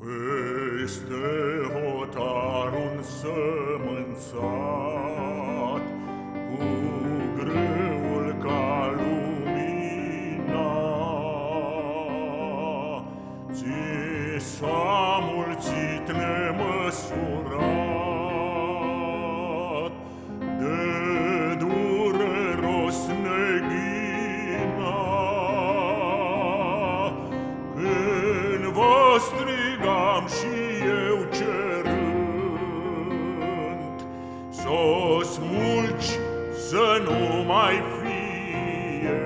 Peste hotar un sămânțat Cu greul ca lumina. Ți s-a mulțit nemăsuri să nu mai fie.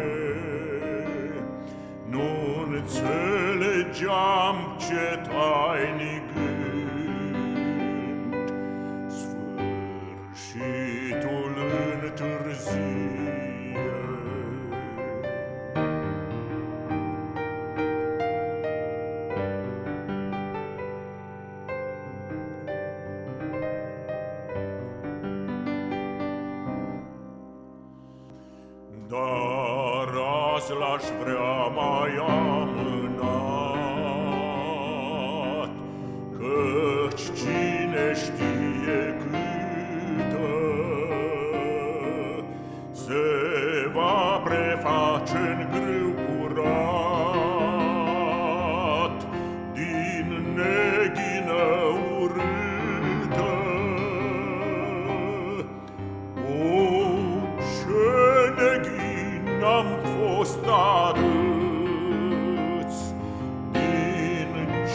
Nu înțelegeam ce tainic Dar azi l-aș vrea mai amânat, Căci cine știe câtă Se va preface în grâu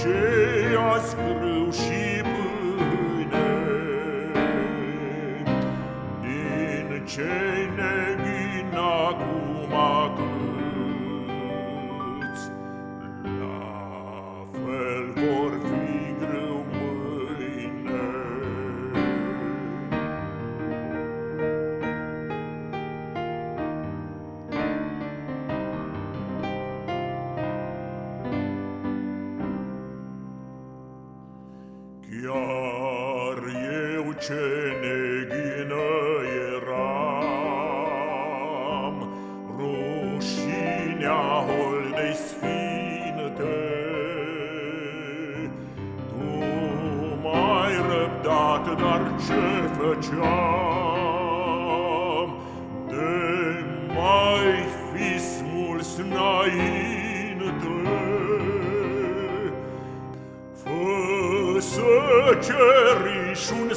Din ce azi grâu și pâine. Din ce neghin acum câți Chiar eu ce neghină eram, Rușinea holdei sfinte, Tu m-ai răbdat, dar ce făceam? tăcerii și un